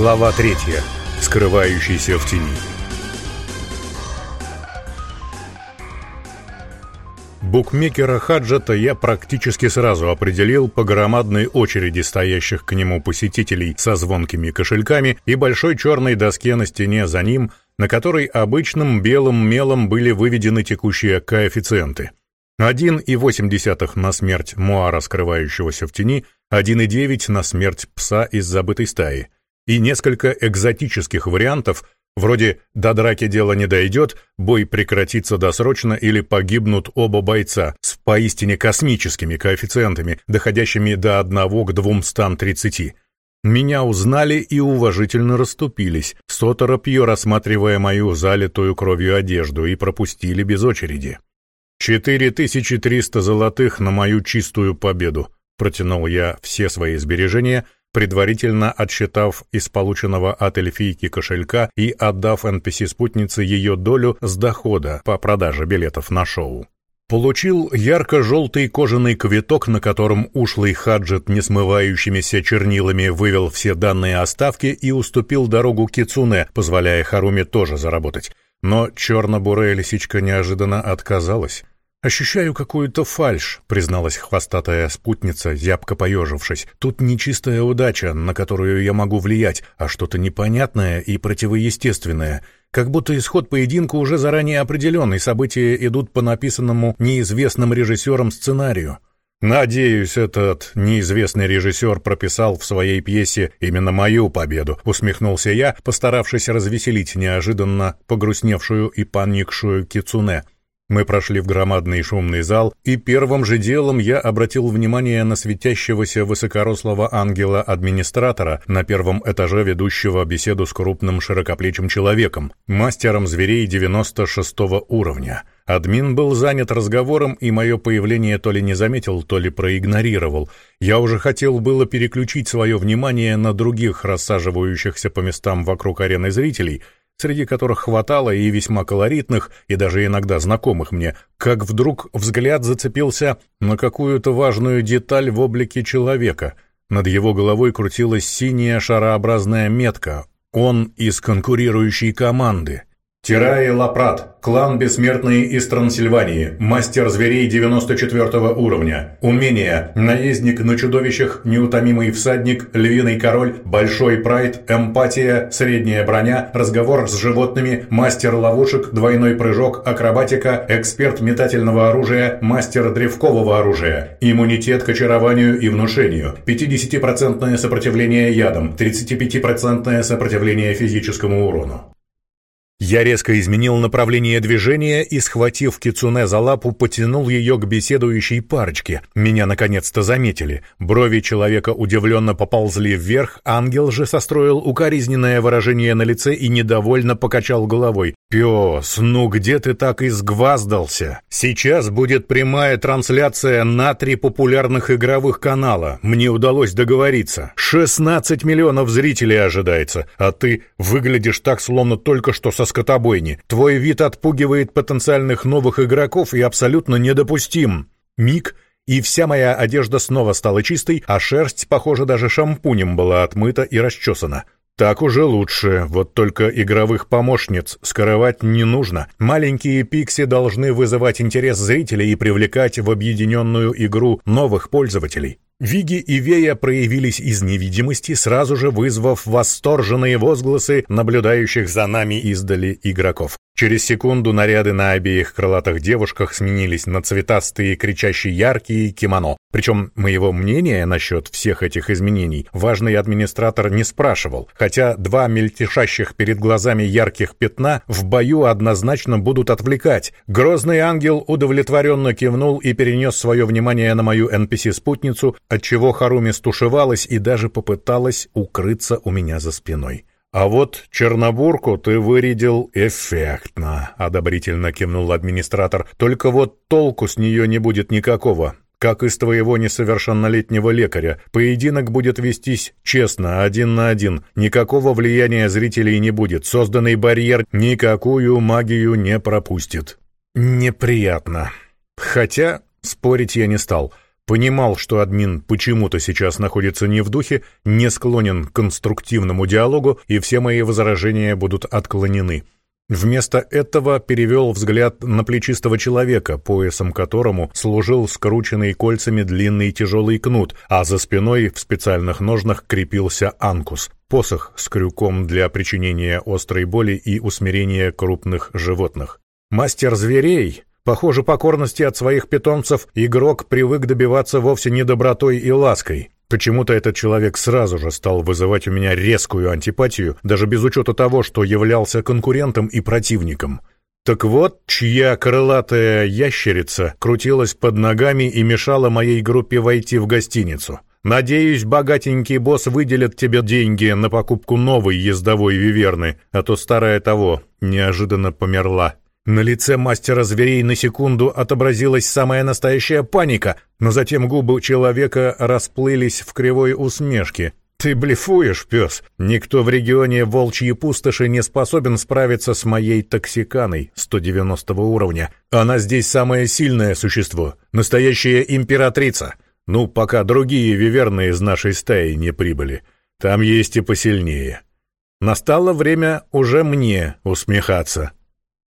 Глава третья. Скрывающийся в тени. Букмекера Хаджата я практически сразу определил по громадной очереди стоящих к нему посетителей со звонкими кошельками и большой черной доске на стене за ним, на которой обычным белым мелом были выведены текущие коэффициенты. 1,8 на смерть Муара, скрывающегося в тени, 1,9 на смерть пса из забытой стаи — и несколько экзотических вариантов, вроде «до драки дело не дойдет», «бой прекратится досрочно» или «погибнут оба бойца» с поистине космическими коэффициентами, доходящими до 1 к 230. Меня узнали и уважительно расступились, с рассматривая мою залитую кровью одежду, и пропустили без очереди. «Четыре тысячи триста золотых на мою чистую победу», протянул я все свои сбережения — предварительно отсчитав из полученного от эльфийки кошелька и отдав NPC-спутнице ее долю с дохода по продаже билетов на шоу. Получил ярко-желтый кожаный квиток, на котором ушлый хаджет несмывающимися чернилами вывел все данные о ставке и уступил дорогу Кицуне, позволяя Харуме тоже заработать. Но черно-бурая лисичка неожиданно отказалась. «Ощущаю какую-то фальшь», — призналась хвостатая спутница, зябко поежившись. «Тут не чистая удача, на которую я могу влиять, а что-то непонятное и противоестественное. Как будто исход поединка уже заранее определен, и события идут по написанному неизвестным режиссером сценарию». «Надеюсь, этот неизвестный режиссер прописал в своей пьесе именно мою победу», — усмехнулся я, постаравшись развеселить неожиданно погрустневшую и паникшую кицуне. Мы прошли в громадный шумный зал, и первым же делом я обратил внимание на светящегося высокорослого ангела-администратора на первом этаже ведущего беседу с крупным широкоплечим человеком, мастером зверей 96 уровня. Админ был занят разговором, и мое появление то ли не заметил, то ли проигнорировал. Я уже хотел было переключить свое внимание на других рассаживающихся по местам вокруг арены зрителей — среди которых хватало и весьма колоритных, и даже иногда знакомых мне, как вдруг взгляд зацепился на какую-то важную деталь в облике человека. Над его головой крутилась синяя шарообразная метка. Он из конкурирующей команды. Тирай Лапрат, клан Бессмертный из Трансильвании, мастер зверей 94 уровня. Умение, наездник на чудовищах, неутомимый всадник, львиный король, большой прайд, эмпатия, средняя броня, разговор с животными, мастер ловушек, двойной прыжок, акробатика, эксперт метательного оружия, мастер древкового оружия, иммунитет к очарованию и внушению, 50% сопротивление ядам, 35% сопротивление физическому урону. Я резко изменил направление движения и, схватив Кицуне за лапу, потянул ее к беседующей парочке. Меня наконец-то заметили. Брови человека удивленно поползли вверх, ангел же состроил укоризненное выражение на лице и недовольно покачал головой. «Пес, ну где ты так изгваздался? Сейчас будет прямая трансляция на три популярных игровых канала. Мне удалось договориться. 16 миллионов зрителей ожидается, а ты выглядишь так, словно только что со скотобойни. Твой вид отпугивает потенциальных новых игроков и абсолютно недопустим». Миг — и вся моя одежда снова стала чистой, а шерсть, похоже, даже шампунем была отмыта и расчесана. Так уже лучше, вот только игровых помощниц скрывать не нужно. Маленькие пикси должны вызывать интерес зрителей и привлекать в объединенную игру новых пользователей. Виги и Вея проявились из невидимости, сразу же вызвав восторженные возгласы наблюдающих за нами издали игроков. Через секунду наряды на обеих крылатых девушках сменились на цветастые, кричащие яркие кимоно. Причем моего мнения насчет всех этих изменений важный администратор не спрашивал, хотя два мельтешащих перед глазами ярких пятна в бою однозначно будут отвлекать. Грозный ангел удовлетворенно кивнул и перенес свое внимание на мою NPC-спутницу, отчего Харуми стушевалась и даже попыталась укрыться у меня за спиной. «А вот Чернобурку ты вырядил эффектно», — одобрительно кивнул администратор. «Только вот толку с нее не будет никакого. Как из твоего несовершеннолетнего лекаря, поединок будет вестись честно, один на один. Никакого влияния зрителей не будет. Созданный барьер никакую магию не пропустит». «Неприятно. Хотя спорить я не стал». Понимал, что админ почему-то сейчас находится не в духе, не склонен к конструктивному диалогу, и все мои возражения будут отклонены. Вместо этого перевел взгляд на плечистого человека, поясом которому служил скрученный кольцами длинный тяжелый кнут, а за спиной в специальных ножнах крепился анкус, посох с крюком для причинения острой боли и усмирения крупных животных. Мастер зверей, Похоже, покорности от своих питомцев игрок привык добиваться вовсе не добротой и лаской. Почему-то этот человек сразу же стал вызывать у меня резкую антипатию, даже без учета того, что являлся конкурентом и противником. Так вот, чья крылатая ящерица крутилась под ногами и мешала моей группе войти в гостиницу. Надеюсь, богатенький босс выделит тебе деньги на покупку новой ездовой виверны, а то старая того неожиданно померла. На лице мастера зверей на секунду отобразилась самая настоящая паника, но затем губы человека расплылись в кривой усмешке. «Ты блефуешь, пес. Никто в регионе Волчьи Пустоши не способен справиться с моей токсиканой 190 уровня. Она здесь самое сильное существо, настоящая императрица. Ну, пока другие виверны из нашей стаи не прибыли. Там есть и посильнее. Настало время уже мне усмехаться».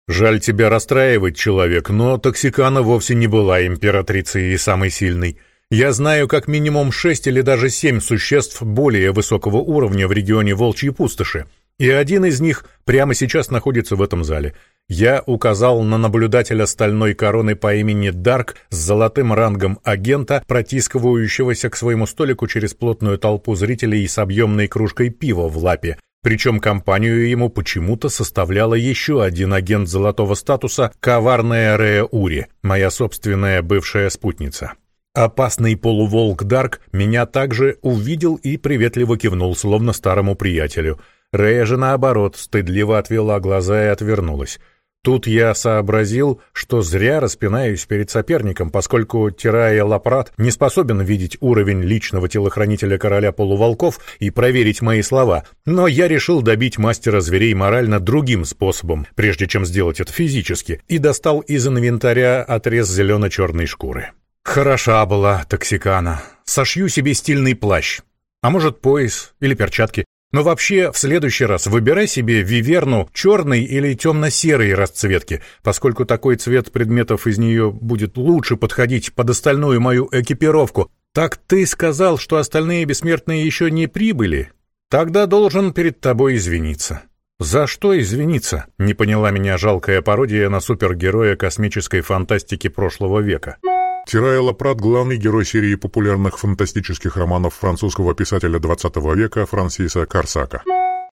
Жаль тебя расстраивать, человек, но Токсикана вовсе не была императрицей и самой сильной. Я знаю как минимум шесть или даже семь существ более высокого уровня в регионе Волчьей Пустоши, и один из них прямо сейчас находится в этом зале. Я указал на наблюдателя стальной короны по имени Дарк с золотым рангом агента, протискивающегося к своему столику через плотную толпу зрителей с объемной кружкой пива в лапе, причем компанию ему почему-то составляла еще один агент золотого статуса «Коварная Рея Ури», моя собственная бывшая спутница. Опасный полуволк Дарк меня также увидел и приветливо кивнул, словно старому приятелю. Рея же, наоборот, стыдливо отвела глаза и отвернулась. Тут я сообразил, что зря распинаюсь перед соперником, поскольку Тирая Лапрат не способен видеть уровень личного телохранителя короля полуволков и проверить мои слова, но я решил добить мастера зверей морально другим способом, прежде чем сделать это физически, и достал из инвентаря отрез зелено-черной шкуры. Хороша была токсикана. Сошью себе стильный плащ. А может, пояс или перчатки. Но вообще, в следующий раз выбирай себе виверну черной или темно-серой расцветки, поскольку такой цвет предметов из нее будет лучше подходить под остальную мою экипировку. Так ты сказал, что остальные бессмертные еще не прибыли? Тогда должен перед тобой извиниться. «За что извиниться?» — не поняла меня жалкая пародия на супергероя космической фантастики прошлого века. Тирая Лапрат – главный герой серии популярных фантастических романов французского писателя 20 века Франсиса Карсака.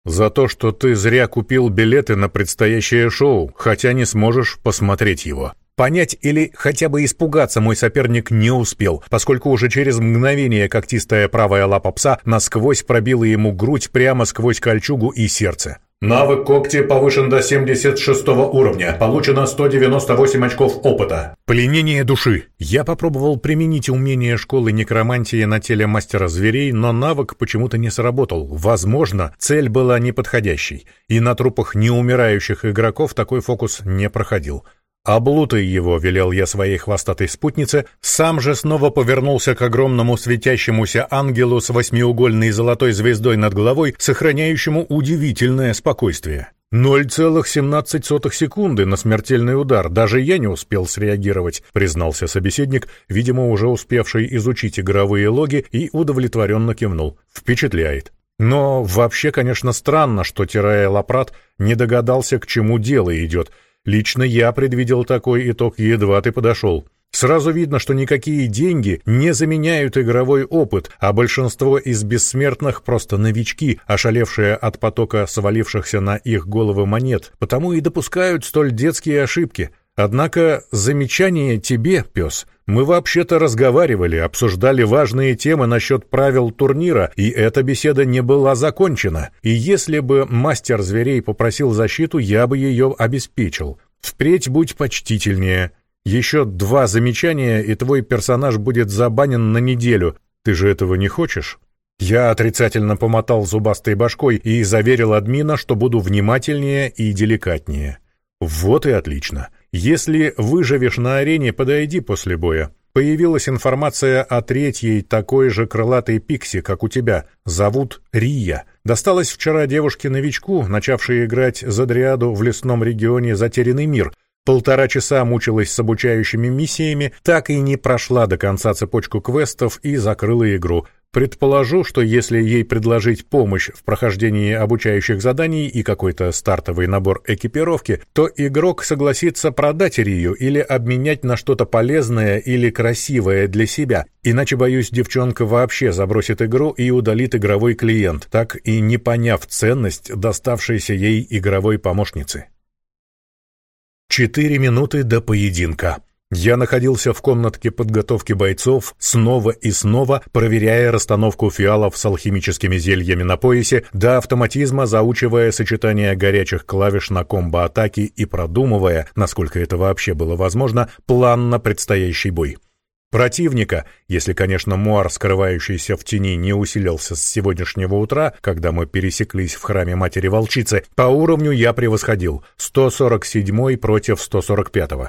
«За то, что ты зря купил билеты на предстоящее шоу, хотя не сможешь посмотреть его». Понять или хотя бы испугаться мой соперник не успел, поскольку уже через мгновение когтистая правая лапа пса насквозь пробила ему грудь прямо сквозь кольчугу и сердце. Навык когти повышен до 76 уровня. Получено 198 очков опыта. Пленение души. Я попробовал применить умение школы некромантии на теле мастера зверей, но навык почему-то не сработал. Возможно, цель была неподходящей, и на трупах неумирающих игроков такой фокус не проходил. «Облутай его», — велел я своей хвостатой спутнице, сам же снова повернулся к огромному светящемуся ангелу с восьмиугольной золотой звездой над головой, сохраняющему удивительное спокойствие. 0,17 секунды на смертельный удар. Даже я не успел среагировать, признался собеседник, видимо, уже успевший изучить игровые логи и удовлетворенно кивнул. Впечатляет. Но вообще, конечно, странно, что Тирая Лапрат не догадался, к чему дело идет — Лично я предвидел такой итог, едва ты подошел. Сразу видно, что никакие деньги не заменяют игровой опыт, а большинство из бессмертных просто новички, ошалевшие от потока свалившихся на их головы монет, потому и допускают столь детские ошибки. Однако замечание тебе, пес, мы вообще-то разговаривали, обсуждали важные темы насчет правил турнира, и эта беседа не была закончена. И если бы мастер зверей попросил защиту, я бы ее обеспечил. Впредь будь почтительнее. Еще два замечания, и твой персонаж будет забанен на неделю. Ты же этого не хочешь? Я отрицательно помотал зубастой башкой и заверил админа, что буду внимательнее и деликатнее. Вот и отлично. Если выживешь на арене, подойди после боя. появилась информация о третьей такой же крылатой пикси, как у тебя. Зовут Рия. Досталась вчера девушке-новичку, начавшей играть за дриаду в лесном регионе «Затерянный мир». Полтора часа мучилась с обучающими миссиями, так и не прошла до конца цепочку квестов и закрыла игру. Предположу, что если ей предложить помощь в прохождении обучающих заданий и какой-то стартовый набор экипировки, то игрок согласится продать Рию или обменять на что-то полезное или красивое для себя. Иначе, боюсь, девчонка вообще забросит игру и удалит игровой клиент, так и не поняв ценность доставшейся ей игровой помощницы. Четыре минуты до поединка. Я находился в комнатке подготовки бойцов, снова и снова проверяя расстановку фиалов с алхимическими зельями на поясе, до автоматизма заучивая сочетание горячих клавиш на комбо-атаке и продумывая, насколько это вообще было возможно, план на предстоящий бой. Противника, если, конечно, Муар, скрывающийся в тени, не усилился с сегодняшнего утра, когда мы пересеклись в храме Матери-Волчицы, по уровню я превосходил 147 против 145 -го.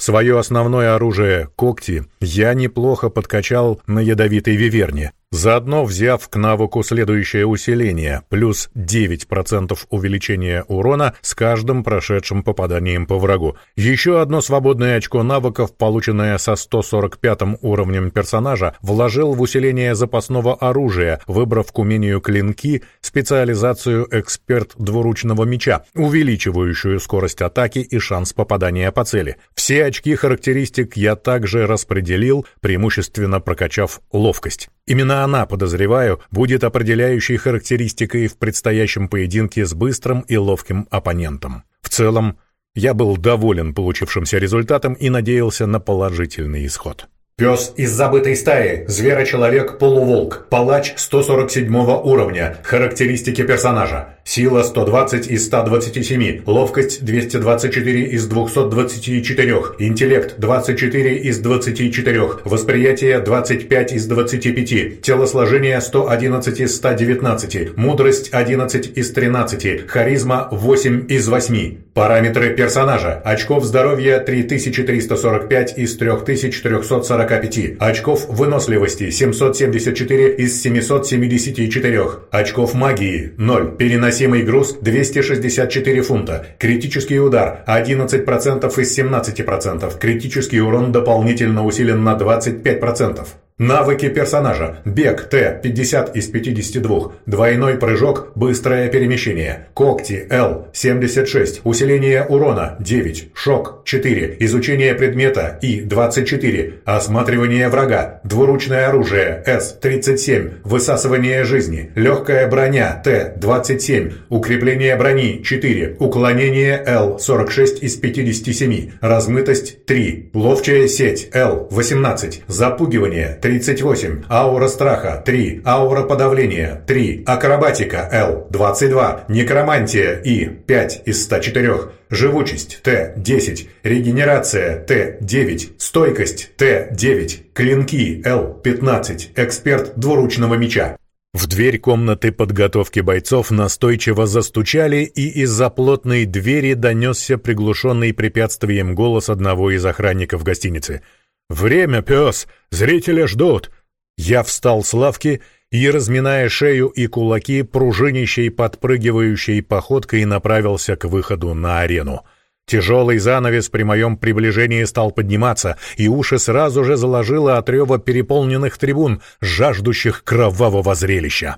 Свое основное оружие — когти — я неплохо подкачал на ядовитой виверне, заодно взяв к навыку следующее усиление, плюс 9% увеличения урона с каждым прошедшим попаданием по врагу. Еще одно свободное очко навыков, полученное со 145 уровнем персонажа, вложил в усиление запасного оружия, выбрав к умению клинки специализацию эксперт двуручного меча, увеличивающую скорость атаки и шанс попадания по цели. Все очки характеристик я также распределил, преимущественно прокачав ловкость. Именно она, подозреваю, будет определяющей характеристикой в предстоящем поединке с быстрым и ловким оппонентом. В целом, я был доволен получившимся результатом и надеялся на положительный исход. Пес из забытой стаи, зверочеловек-полуволк, палач 147 уровня, характеристики персонажа. Сила 120 из 127, ловкость 224 из 224, интеллект 24 из 24, восприятие 25 из 25, телосложение 111 из 119, мудрость 11 из 13, харизма 8 из 8. Параметры персонажа. Очков здоровья 3345 из 3440 45, очков выносливости 774 из 774, очков магии 0, переносимый груз 264 фунта, критический удар 11% из 17%, критический урон дополнительно усилен на 25%. Навыки персонажа. Бег Т 50 из 52. Двойной прыжок, быстрое перемещение. Когти Л 76. Усиление урона 9. Шок 4. Изучение предмета И 24. Осматривание врага. Двуручное оружие С 37. Высасывание жизни. Легкая броня Т 27. Укрепление брони 4. Уклонение Л 46 из 57. Размытость 3. Ловчая сеть Л 18. Запугивание 38, аура страха 3, аура подавления 3, акробатика Л 22, некромантия И 5 из 104, живучесть Т 10, регенерация Т 9, стойкость Т 9, клинки Л 15, эксперт двуручного меча. В дверь комнаты подготовки бойцов настойчиво застучали, и из-за плотной двери донесся приглушенный препятствием голос одного из охранников гостиницы — «Время, пес! Зрители ждут!» Я встал с лавки и, разминая шею и кулаки, пружинищей, подпрыгивающей походкой направился к выходу на арену. Тяжелый занавес при моем приближении стал подниматься, и уши сразу же заложило от рева переполненных трибун, жаждущих кровавого зрелища.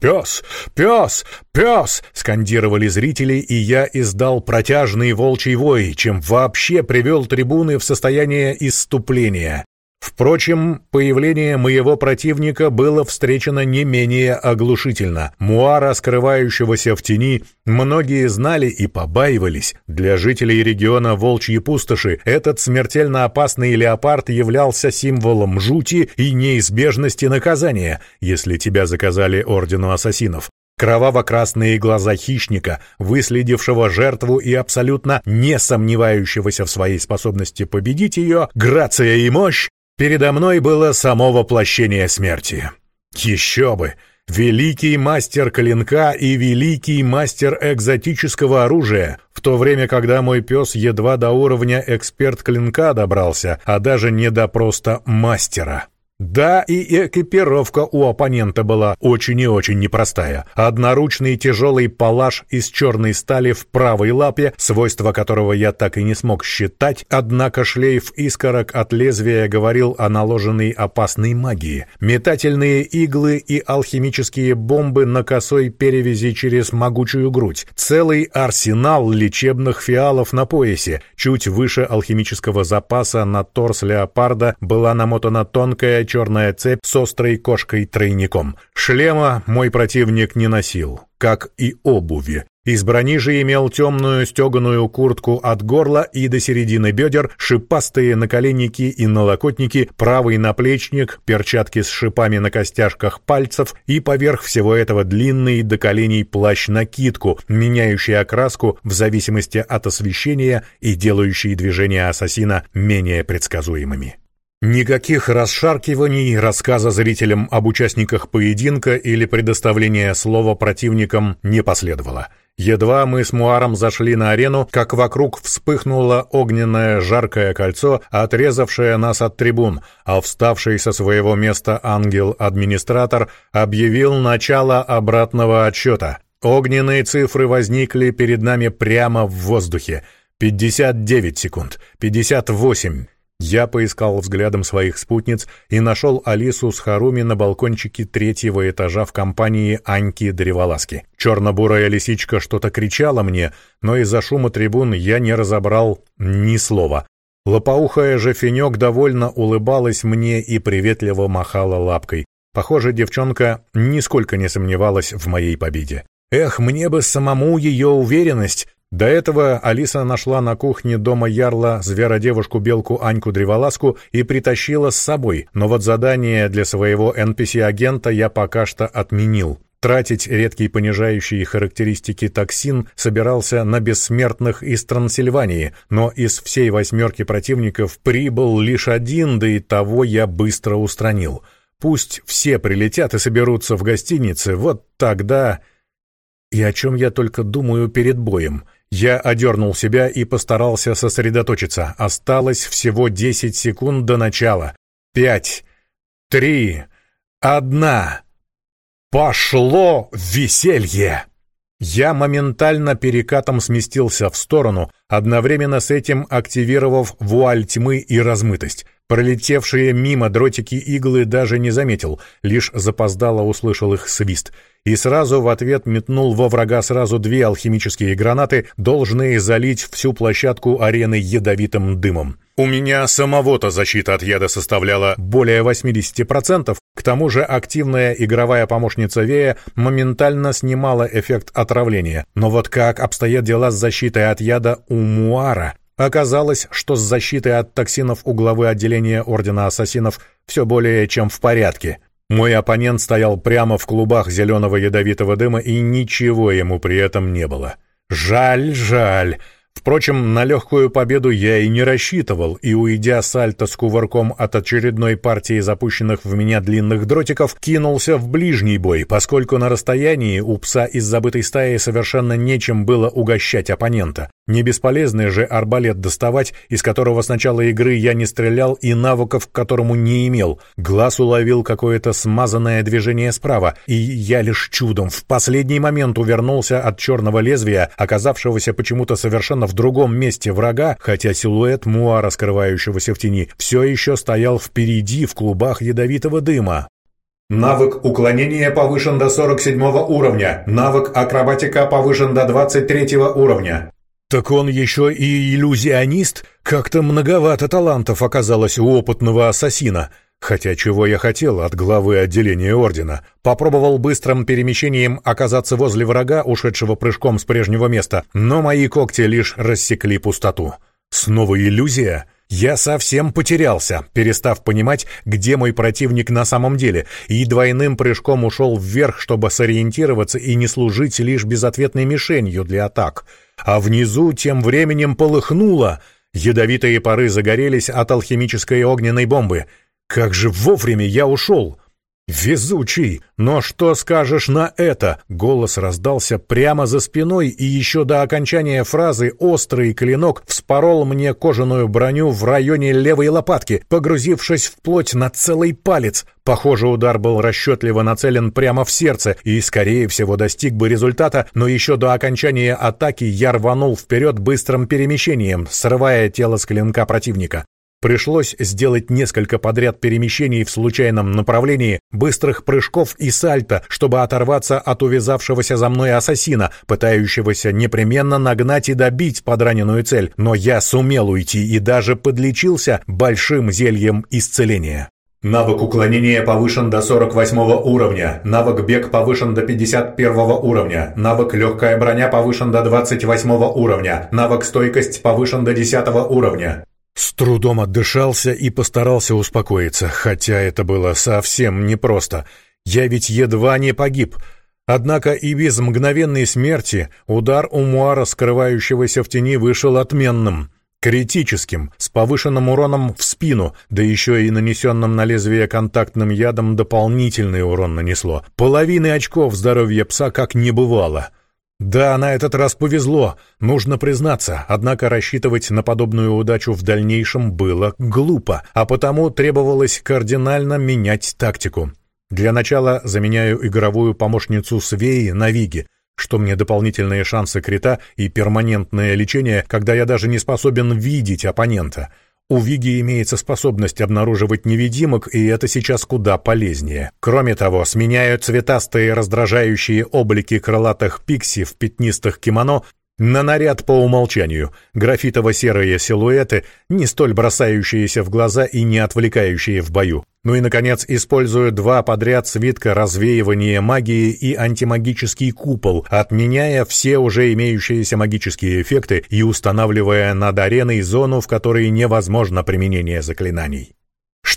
«Пес! Пес! Пес!» — скандировали зрители, и я издал протяжный волчий вой, чем вообще привел трибуны в состояние исступления. Впрочем, появление моего противника было встречено не менее оглушительно. Муара, скрывающегося в тени, многие знали и побаивались. Для жителей региона Волчьи пустоши этот смертельно опасный леопард являлся символом жути и неизбежности наказания, если тебя заказали Ордену Ассасинов. Кроваво-красные глаза хищника, выследившего жертву и абсолютно не сомневающегося в своей способности победить ее, грация и мощь Передо мной было само воплощение смерти. Еще бы! великий мастер клинка и великий мастер экзотического оружия, в то время, когда мой пес едва до уровня эксперт клинка добрался, а даже не до просто мастера. Да, и экипировка у оппонента была очень и очень непростая. Одноручный тяжелый палаш из черной стали в правой лапе, свойства которого я так и не смог считать, однако шлейф искорок от лезвия говорил о наложенной опасной магии. Метательные иглы и алхимические бомбы на косой перевязи через могучую грудь. Целый арсенал лечебных фиалов на поясе. Чуть выше алхимического запаса на торс леопарда была намотана тонкая черная цепь с острой кошкой-тройником. Шлема мой противник не носил, как и обуви. Из брони же имел темную стеганую куртку от горла и до середины бедер, шипастые наколенники и налокотники, правый наплечник, перчатки с шипами на костяшках пальцев и поверх всего этого длинный до коленей плащ-накидку, меняющий окраску в зависимости от освещения и делающий движения ассасина менее предсказуемыми. Никаких расшаркиваний, рассказа зрителям об участниках поединка или предоставления слова противникам не последовало. Едва мы с Муаром зашли на арену, как вокруг вспыхнуло огненное жаркое кольцо, отрезавшее нас от трибун, а вставший со своего места ангел-администратор объявил начало обратного отсчета. Огненные цифры возникли перед нами прямо в воздухе. 59 секунд, 58, я поискал взглядом своих спутниц и нашел Алису с Харуми на балкончике третьего этажа в компании Аньки Древоласки. Черно-бурая лисичка что-то кричала мне, но из-за шума трибун я не разобрал ни слова. Лопоухая же Финек довольно улыбалась мне и приветливо махала лапкой. Похоже, девчонка нисколько не сомневалась в моей победе. Эх, мне бы самому ее уверенность, до этого Алиса нашла на кухне дома Ярла зверодевушку-белку Аньку Древоласку и притащила с собой, но вот задание для своего NPC-агента я пока что отменил. Тратить редкий понижающий характеристики токсин собирался на бессмертных из Трансильвании, но из всей восьмерки противников прибыл лишь один, да и того я быстро устранил. Пусть все прилетят и соберутся в гостинице, вот тогда... И о чем я только думаю перед боем — я одернул себя и постарался сосредоточиться. Осталось всего десять секунд до начала. Пять, три, одна. Пошло веселье! Я моментально перекатом сместился в сторону, одновременно с этим активировав вуаль тьмы и размытость. Пролетевшие мимо дротики иглы даже не заметил, лишь запоздало услышал их свист — и сразу в ответ метнул во врага сразу две алхимические гранаты, должные залить всю площадку арены ядовитым дымом. У меня самого-то защита от яда составляла более 80%, к тому же активная игровая помощница Вея моментально снимала эффект отравления. Но вот как обстоят дела с защитой от яда у Муара? Оказалось, что с защитой от токсинов у главы отделения Ордена Ассасинов все более чем в порядке. Мой оппонент стоял прямо в клубах зеленого ядовитого дыма, и ничего ему при этом не было. Жаль, жаль. Впрочем, на легкую победу я и не рассчитывал, и, уйдя сальто с кувырком от очередной партии запущенных в меня длинных дротиков, кинулся в ближний бой, поскольку на расстоянии у пса из забытой стаи совершенно нечем было угощать оппонента. Не бесполезный же арбалет доставать, из которого с начала игры я не стрелял и навыков к которому не имел. Глаз уловил какое-то смазанное движение справа, и я лишь чудом в последний момент увернулся от черного лезвия, оказавшегося почему-то совершенно в другом месте врага, хотя силуэт муара, скрывающегося в тени, все еще стоял впереди в клубах ядовитого дыма. Навык уклонения повышен до 47 уровня. Навык акробатика повышен до 23 уровня. Так он еще и иллюзионист? Как-то многовато талантов оказалось у опытного ассасина. Хотя чего я хотел от главы отделения ордена? Попробовал быстрым перемещением оказаться возле врага, ушедшего прыжком с прежнего места, но мои когти лишь рассекли пустоту. Снова иллюзия? Я совсем потерялся, перестав понимать, где мой противник на самом деле, и двойным прыжком ушел вверх, чтобы сориентироваться и не служить лишь безответной мишенью для атак — а внизу тем временем полыхнуло. Ядовитые пары загорелись от алхимической огненной бомбы. Как же вовремя я ушел! «Везучий! Но что скажешь на это?» Голос раздался прямо за спиной, и еще до окончания фразы острый клинок вспорол мне кожаную броню в районе левой лопатки, погрузившись вплоть на целый палец. Похоже, удар был расчетливо нацелен прямо в сердце и, скорее всего, достиг бы результата, но еще до окончания атаки я рванул вперед быстрым перемещением, срывая тело с клинка противника. Пришлось сделать несколько подряд перемещений в случайном направлении, быстрых прыжков и сальто, чтобы оторваться от увязавшегося за мной ассасина, пытающегося непременно нагнать и добить подраненную цель, но я сумел уйти и даже подлечился большим зельем исцеления. Навык уклонения повышен до 48 уровня. Навык бег повышен до 51 уровня. Навык легкая броня повышен до 28 уровня. Навык стойкость повышен до 10 уровня. С трудом отдышался и постарался успокоиться, хотя это было совсем непросто. Я ведь едва не погиб. Однако и без мгновенной смерти удар у Муара, скрывающегося в тени, вышел отменным. Критическим, с повышенным уроном в спину, да еще и нанесенным на лезвие контактным ядом дополнительный урон нанесло. Половины очков здоровья пса как не бывало. Да, на этот раз повезло, нужно признаться, однако рассчитывать на подобную удачу в дальнейшем было глупо, а потому требовалось кардинально менять тактику. Для начала заменяю игровую помощницу Свеи на Виги, что мне дополнительные шансы крита и перманентное лечение, когда я даже не способен видеть оппонента — у Виги имеется способность обнаруживать невидимок, и это сейчас куда полезнее. Кроме того, сменяю цветастые раздражающие облики крылатых пикси в пятнистых кимоно на наряд по умолчанию, графитово-серые силуэты, не столь бросающиеся в глаза и не отвлекающие в бою. Ну и, наконец, использую два подряд свитка развеивания магии и антимагический купол, отменяя все уже имеющиеся магические эффекты и устанавливая над ареной зону, в которой невозможно применение заклинаний.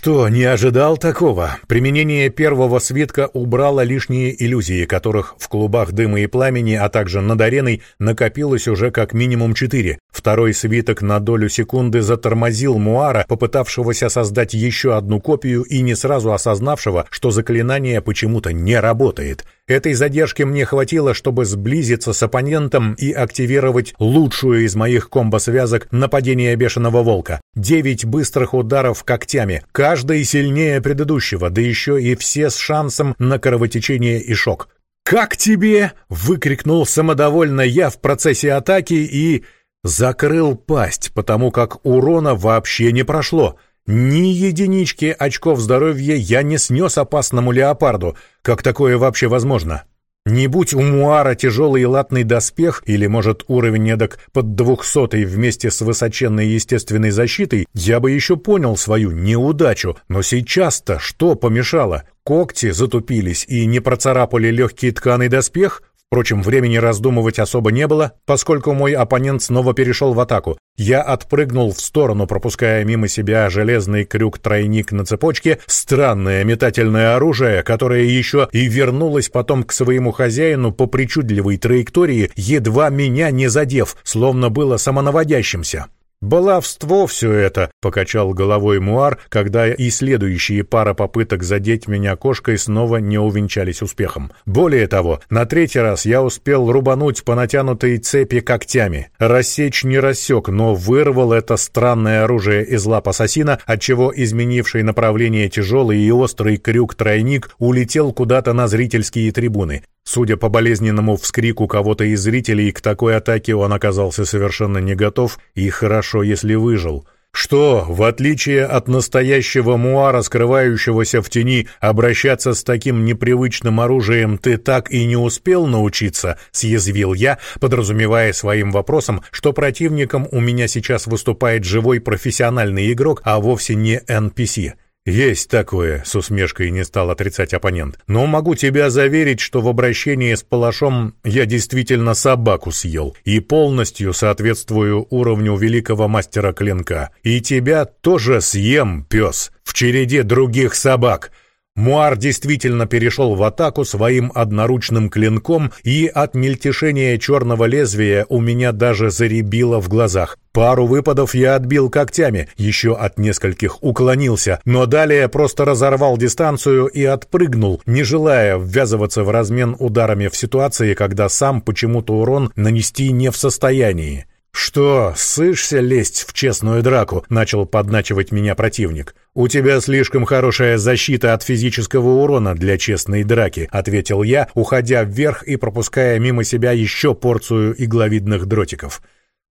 Что, не ожидал такого? Применение первого свитка убрало лишние иллюзии, которых в клубах дыма и пламени, а также над ареной накопилось уже как минимум четыре. Второй свиток на долю секунды затормозил Муара, попытавшегося создать еще одну копию и не сразу осознавшего, что заклинание почему-то не работает. Этой задержки мне хватило, чтобы сблизиться с оппонентом и активировать лучшую из моих комбо-связок нападения Бешеного Волка. Девять быстрых ударов когтями, каждый сильнее предыдущего, да еще и все с шансом на кровотечение и шок. «Как тебе?» — выкрикнул самодовольно я в процессе атаки и... Закрыл пасть, потому как урона вообще не прошло. Ни единички очков здоровья я не снес опасному леопарду. Как такое вообще возможно? Не будь у Муара тяжелый латный доспех, или, может, уровень эдак под двухсотый вместе с высоченной естественной защитой, я бы еще понял свою неудачу. Но сейчас-то что помешало? Когти затупились и не процарапали легкий тканый доспех? Впрочем, времени раздумывать особо не было, поскольку мой оппонент снова перешел в атаку. Я отпрыгнул в сторону, пропуская мимо себя железный крюк-тройник на цепочке, странное метательное оружие, которое еще и вернулось потом к своему хозяину по причудливой траектории, едва меня не задев, словно было самонаводящимся. «Баловство все это!» — покачал головой Муар, когда и следующие пара попыток задеть меня кошкой снова не увенчались успехом. Более того, на третий раз я успел рубануть по натянутой цепи когтями. Рассечь не рассек, но вырвал это странное оружие из лап ассасина, отчего изменивший направление тяжелый и острый крюк-тройник улетел куда-то на зрительские трибуны. Судя по болезненному вскрику кого-то из зрителей, к такой атаке он оказался совершенно не готов, и хорошо, если выжил. Что, в отличие от настоящего муара, скрывающегося в тени, обращаться с таким непривычным оружием ты так и не успел научиться, съязвил я, подразумевая своим вопросом, что противником у меня сейчас выступает живой профессиональный игрок, а вовсе не NPC. «Есть такое», — с усмешкой не стал отрицать оппонент. «Но могу тебя заверить, что в обращении с палашом я действительно собаку съел и полностью соответствую уровню великого мастера клинка. И тебя тоже съем, пес, в череде других собак». Муар действительно перешел в атаку своим одноручным клинком, и от мельтешения черного лезвия у меня даже заребило в глазах. Пару выпадов я отбил когтями, еще от нескольких уклонился, но далее просто разорвал дистанцию и отпрыгнул, не желая ввязываться в размен ударами в ситуации, когда сам почему-то урон нанести не в состоянии. «Что, сышься лезть в честную драку?» — начал подначивать меня противник. «У тебя слишком хорошая защита от физического урона для честной драки», — ответил я, уходя вверх и пропуская мимо себя еще порцию игловидных дротиков.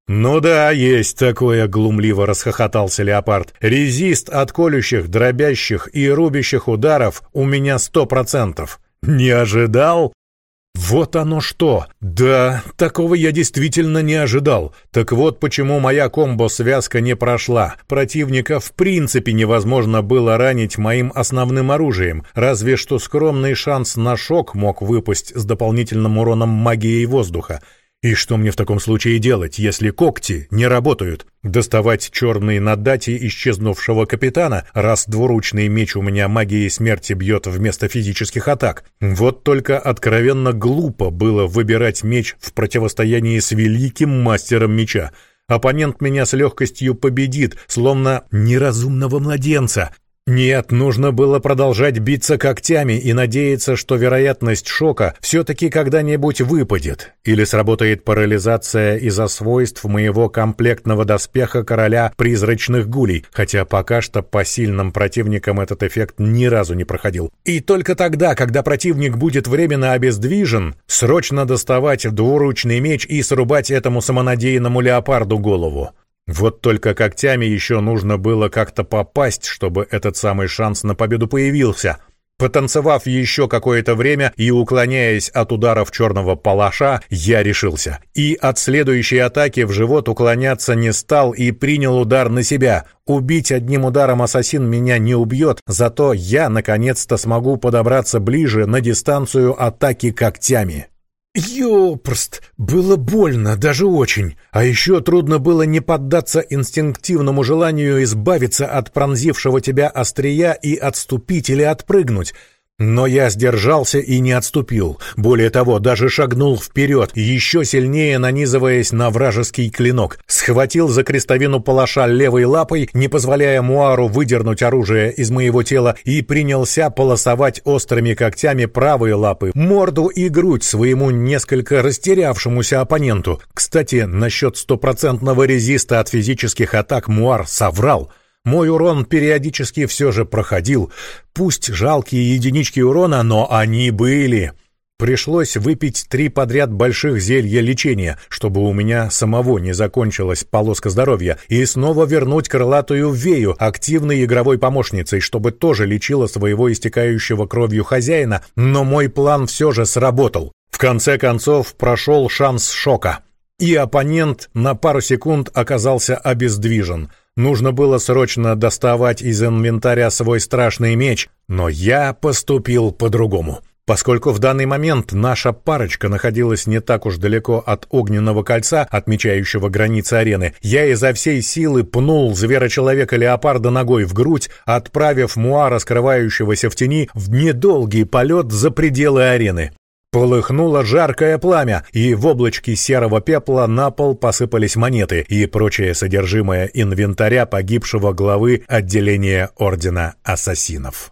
«Ну да, есть такое», — глумливо расхохотался леопард. «Резист от колющих, дробящих и рубящих ударов у меня сто процентов». «Не ожидал?» Вот оно что! Да, такого я действительно не ожидал. Так вот почему моя комбо-связка не прошла. Противника в принципе невозможно было ранить моим основным оружием, разве что скромный шанс на шок мог выпасть с дополнительным уроном магией воздуха. И что мне в таком случае делать, если когти не работают? Доставать черные на дате исчезнувшего капитана, раз двуручный меч у меня магией смерти бьет вместо физических атак. Вот только откровенно глупо было выбирать меч в противостоянии с великим мастером меча. Оппонент меня с легкостью победит, словно неразумного младенца, нет, нужно было продолжать биться когтями и надеяться, что вероятность шока все-таки когда-нибудь выпадет, или сработает парализация из-за свойств моего комплектного доспеха короля призрачных гулей, хотя пока что по сильным противникам этот эффект ни разу не проходил. И только тогда, когда противник будет временно обездвижен, срочно доставать двуручный меч и срубать этому самонадеянному леопарду голову. Вот только когтями еще нужно было как-то попасть, чтобы этот самый шанс на победу появился — Потанцевав еще какое-то время и уклоняясь от ударов черного палаша, я решился. И от следующей атаки в живот уклоняться не стал и принял удар на себя. Убить одним ударом ассасин меня не убьет, зато я наконец-то смогу подобраться ближе на дистанцию атаки когтями. Ёпрст, было больно, даже очень. А еще трудно было не поддаться инстинктивному желанию избавиться от пронзившего тебя острия и отступить или отпрыгнуть. Но я сдержался и не отступил. Более того, даже шагнул вперед, еще сильнее нанизываясь на вражеский клинок. Схватил за крестовину палаша левой лапой, не позволяя Муару выдернуть оружие из моего тела, и принялся полосовать острыми когтями правой лапы, морду и грудь своему несколько растерявшемуся оппоненту. Кстати, насчет стопроцентного резиста от физических атак Муар соврал — мой урон периодически все же проходил. Пусть жалкие единички урона, но они были. Пришлось выпить три подряд больших зелья лечения, чтобы у меня самого не закончилась полоска здоровья, и снова вернуть крылатую Вею, активной игровой помощницей, чтобы тоже лечила своего истекающего кровью хозяина, но мой план все же сработал. В конце концов прошел шанс шока, и оппонент на пару секунд оказался обездвижен — Нужно было срочно доставать из инвентаря свой страшный меч, но я поступил по-другому. Поскольку в данный момент наша парочка находилась не так уж далеко от огненного кольца, отмечающего границы арены, я изо всей силы пнул звера-человека-леопарда ногой в грудь, отправив муара, скрывающегося в тени, в недолгий полет за пределы арены. Полыхнуло жаркое пламя, и в облачке серого пепла на пол посыпались монеты и прочее содержимое инвентаря погибшего главы отделения Ордена Ассасинов.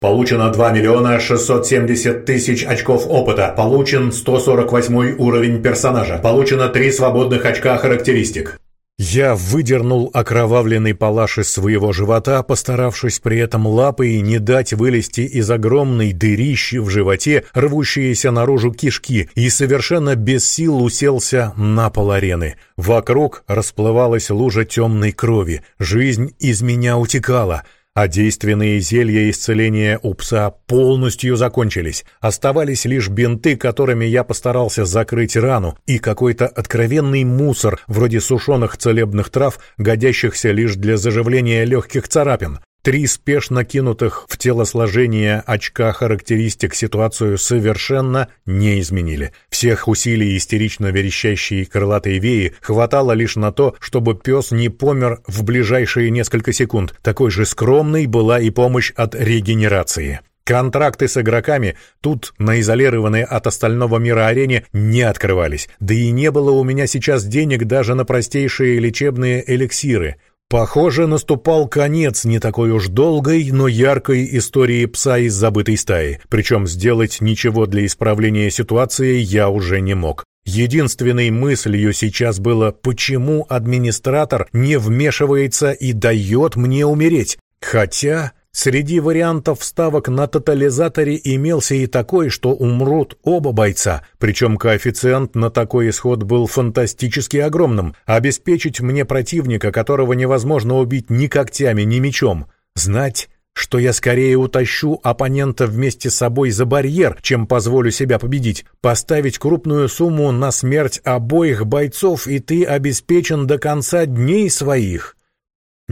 Получено 2 миллиона 670 тысяч очков опыта. Получен 148 уровень персонажа. Получено 3 свободных очка характеристик. Я выдернул окровавленный палаш из своего живота, постаравшись при этом лапой не дать вылезти из огромной дырищи в животе рвущиеся наружу кишки, и совершенно без сил уселся на пол арены. Вокруг расплывалась лужа темной крови, жизнь из меня утекала — а действенные зелья исцеления у пса полностью закончились. Оставались лишь бинты, которыми я постарался закрыть рану, и какой-то откровенный мусор, вроде сушеных целебных трав, годящихся лишь для заживления легких царапин. Три спешно кинутых в телосложение очка характеристик ситуацию совершенно не изменили. Всех усилий истерично верещащей крылатой веи хватало лишь на то, чтобы пес не помер в ближайшие несколько секунд. Такой же скромной была и помощь от регенерации. Контракты с игроками тут, на изолированной от остального мира арене, не открывались. Да и не было у меня сейчас денег даже на простейшие лечебные эликсиры. Похоже, наступал конец не такой уж долгой, но яркой истории пса из забытой стаи. Причем сделать ничего для исправления ситуации я уже не мог. Единственной мыслью сейчас было, почему администратор не вмешивается и дает мне умереть. Хотя среди вариантов вставок на тотализаторе имелся и такой, что умрут оба бойца, причем коэффициент на такой исход был фантастически огромным. Обеспечить мне противника, которого невозможно убить ни когтями, ни мечом. Знать что я скорее утащу оппонента вместе с собой за барьер, чем позволю себя победить. Поставить крупную сумму на смерть обоих бойцов, и ты обеспечен до конца дней своих.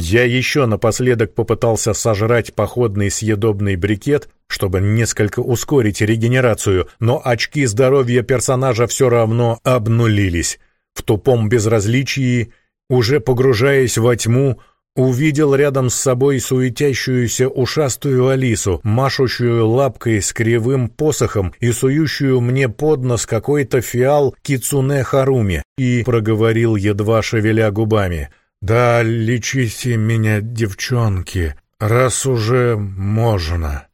Я еще напоследок попытался сожрать походный съедобный брикет, чтобы несколько ускорить регенерацию, но очки здоровья персонажа все равно обнулились. В тупом безразличии, уже погружаясь во тьму, увидел рядом с собой суетящуюся ушастую Алису, машущую лапкой с кривым посохом и сующую мне под нос какой-то фиал Кицуне Харуми, и проговорил, едва шевеля губами. «Да, лечите меня, девчонки, раз уже можно».